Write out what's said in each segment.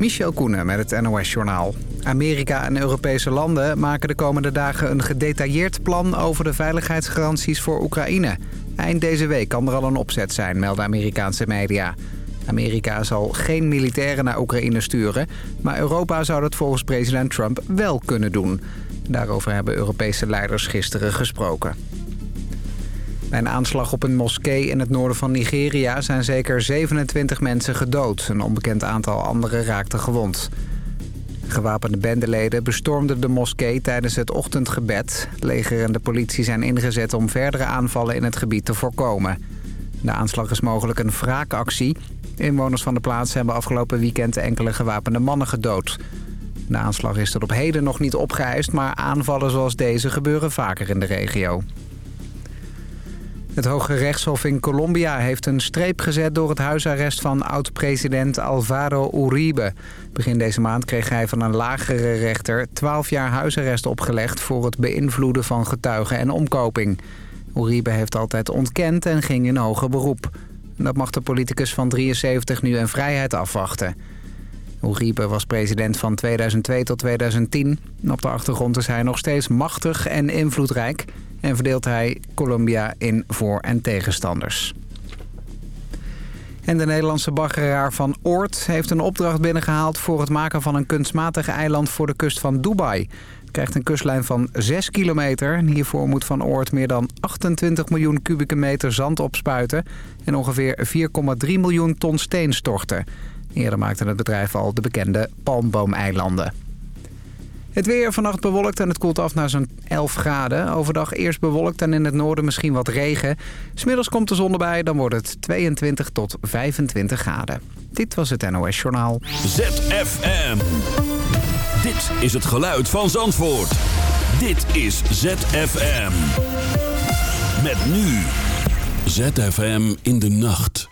Michel Koenen met het NOS-journaal. Amerika en Europese landen maken de komende dagen een gedetailleerd plan... over de veiligheidsgaranties voor Oekraïne. Eind deze week kan er al een opzet zijn, melden Amerikaanse media. Amerika zal geen militairen naar Oekraïne sturen... maar Europa zou dat volgens president Trump wel kunnen doen. Daarover hebben Europese leiders gisteren gesproken. Bij een aanslag op een moskee in het noorden van Nigeria zijn zeker 27 mensen gedood. Een onbekend aantal anderen raakten gewond. Gewapende bendeleden bestormden de moskee tijdens het ochtendgebed. Het leger en de politie zijn ingezet om verdere aanvallen in het gebied te voorkomen. De aanslag is mogelijk een wraakactie. Inwoners van de plaats hebben afgelopen weekend enkele gewapende mannen gedood. De aanslag is tot op heden nog niet opgeëist, maar aanvallen zoals deze gebeuren vaker in de regio. Het Hoge Rechtshof in Colombia heeft een streep gezet door het huisarrest van oud-president Alvaro Uribe. Begin deze maand kreeg hij van een lagere rechter 12 jaar huisarrest opgelegd voor het beïnvloeden van getuigen en omkoping. Uribe heeft altijd ontkend en ging in hoger beroep. Dat mag de politicus van 73 nu in vrijheid afwachten. Uribe was president van 2002 tot 2010. Op de achtergrond is hij nog steeds machtig en invloedrijk en verdeelt hij Colombia in voor- en tegenstanders. En de Nederlandse baggeraar van Oort heeft een opdracht binnengehaald... voor het maken van een kunstmatig eiland voor de kust van Dubai. Het krijgt een kustlijn van 6 kilometer. Hiervoor moet Van Oort meer dan 28 miljoen kubieke meter zand opspuiten... en ongeveer 4,3 miljoen ton steen storten. Eerder maakte het bedrijf al de bekende palmboomeilanden. Het weer vannacht bewolkt en het koelt af naar zo'n 11 graden. Overdag eerst bewolkt en in het noorden misschien wat regen. Smiddags komt de zon erbij, dan wordt het 22 tot 25 graden. Dit was het NOS Journaal. ZFM. Dit is het geluid van Zandvoort. Dit is ZFM. Met nu. ZFM in de nacht.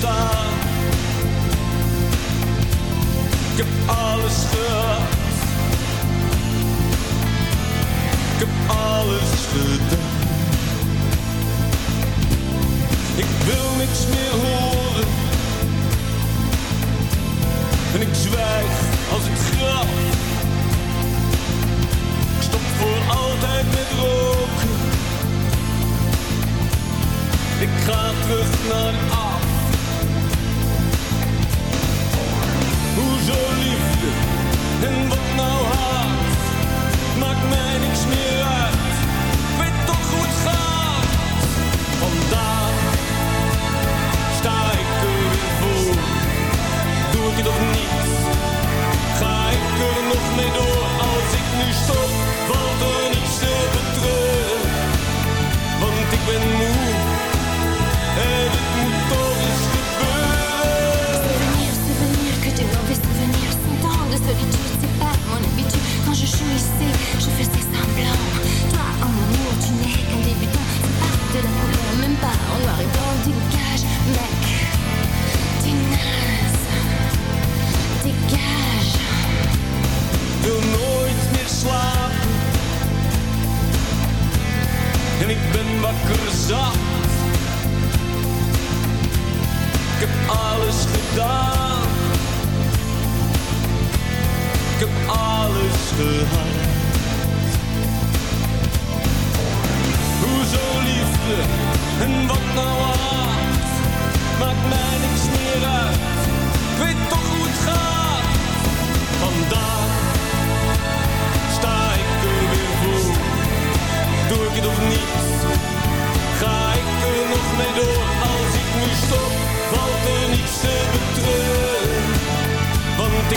断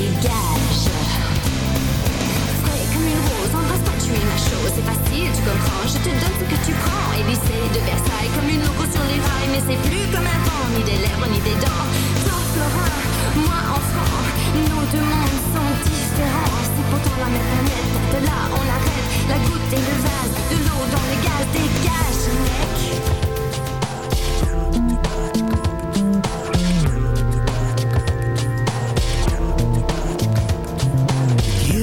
Dégage. Frais comme une rose, embrasse-toi, tu es ma chose. C'est facile, tu comprends. Je te donne ce que tu prends. Élysée de Versailles, comme une loco sur les rails. Mais c'est plus comme avant, ni des lèvres, ni des dents. Toi, Florin, moi, enfant. Nos deux mondes sont différents. C'est pourtant la même planète. De là, on arrête. La goutte et le vase. De l'eau dans les gaz. Dégage, mec.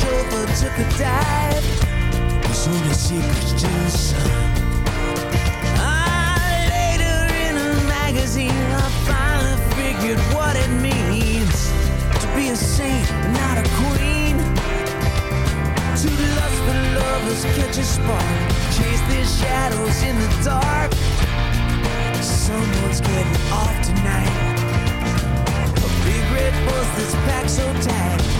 chauffeur took a dive was on a secret juice. Ah, later in a magazine, I finally figured what it means to be a saint, not a queen. Two lustful lovers catch a spark, chase their shadows in the dark. Someone's getting off tonight. A big red bus that's packed so tight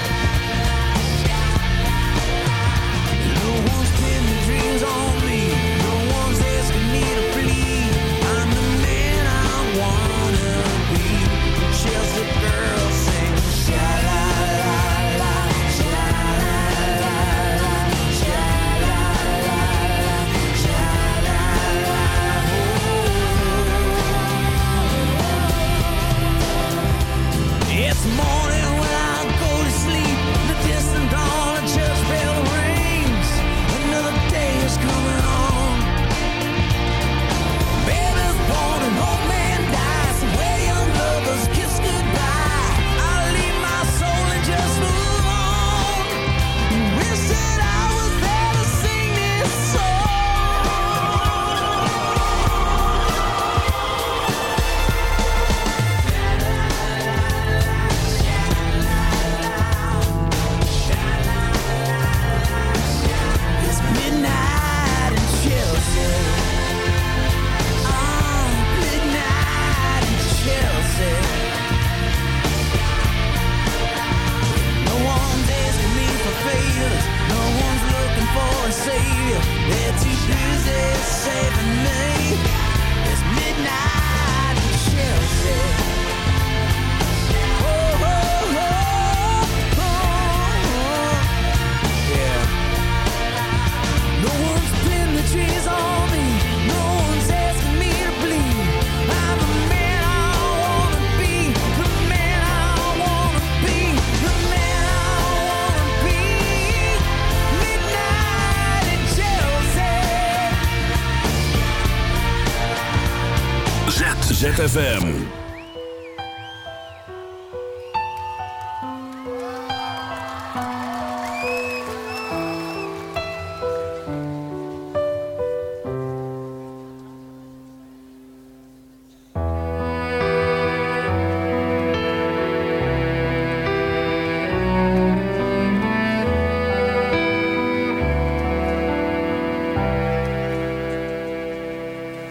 Zet. ZFM.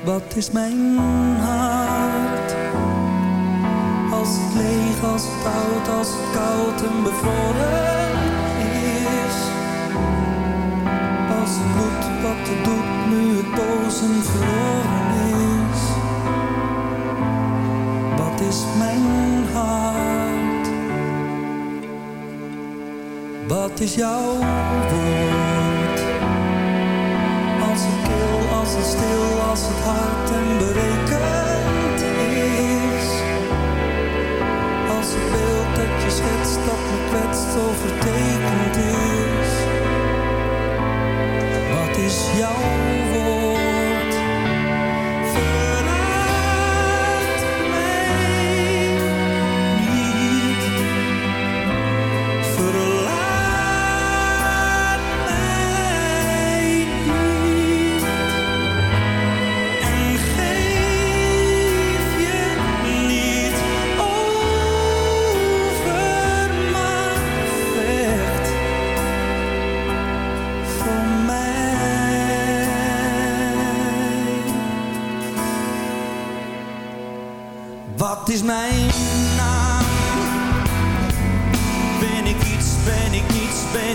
Wat is mijn 小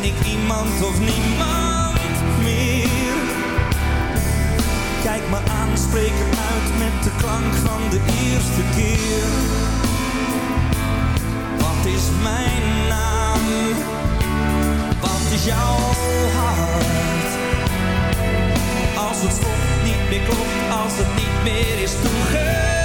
ik iemand of niemand meer. Kijk me aan, spreek uit met de klank van de eerste keer. Wat is mijn naam? Wat is jouw hart? Als het slot niet meer klopt, als het niet meer is toegegeven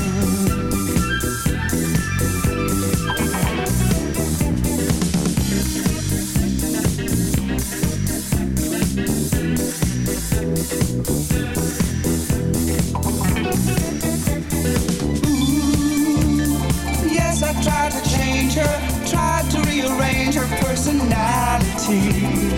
Rearrange her personality.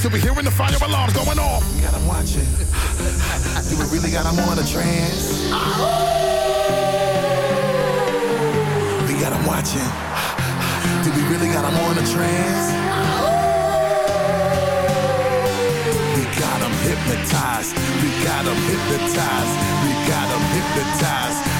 till we're hearing the fire alarms going off. You got them Do we really got them on a trance. We got them watching. Do we really got them on a trance? We got them hypnotized. We got them hypnotized. We got them hypnotized.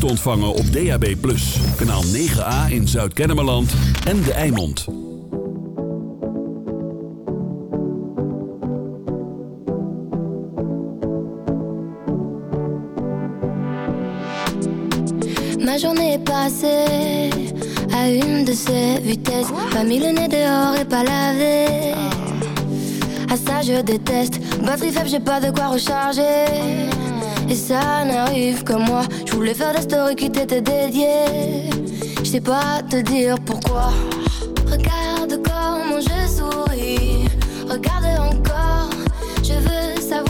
te ontvangen op DAB+. Kanaal 9A in Zuid-Kennemerland en De Eimond. Ma journée est passée à une de ces vitesses. Pas mis le nez dehors et pas lavé. Ah. À ça je déteste. Batterie faible, j'ai pas de quoi recharger. Et ça n'arrive que moi. Je voulais faire des stories qui t'étaient dédiées. Je sais pas te dire pourquoi. Regarde comment je souris. Regarde encore. Je veux savoir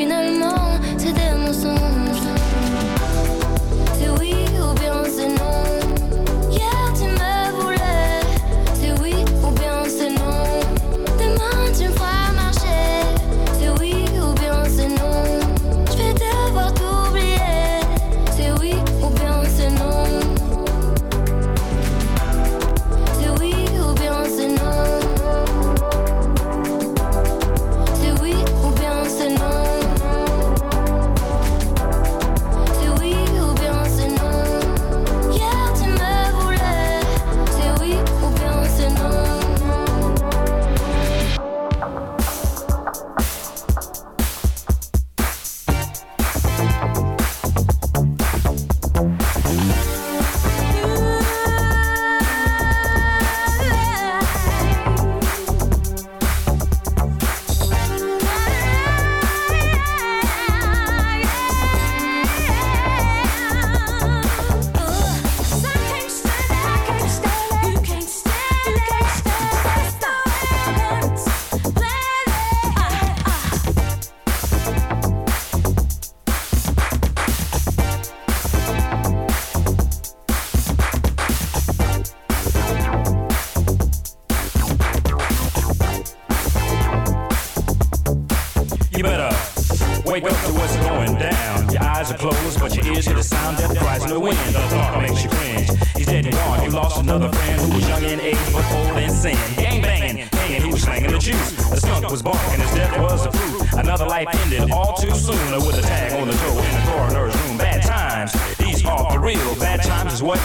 finalement, c'était un mensonge.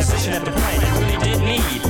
That's such. I really did need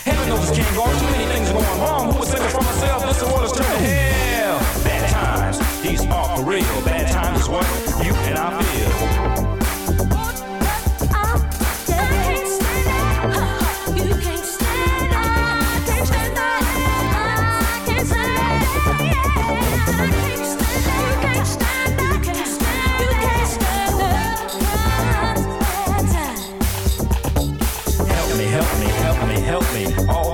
Knows it can't. Too many things are going wrong. Who ourselves? This world is turning hell. Bad times, these are for real. Bad times is what you and I feel.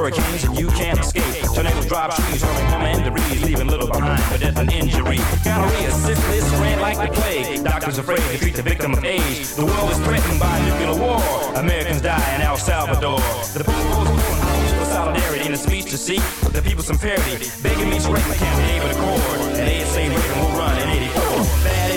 Hurricanes, and you can't escape. Tornadoes drop trees, hurling home and debris, leaving little behind for death and injury. Gonorrhea, syphilis, ran like the plague. Doctors afraid to treat the victim of age. The world is threatened by nuclear war. Americans die in El Salvador. The people's for solidarity in a speech to seek the people some parity. Begging me to break my be able accord. And they say Reagan will run in 84.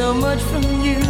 so much from you.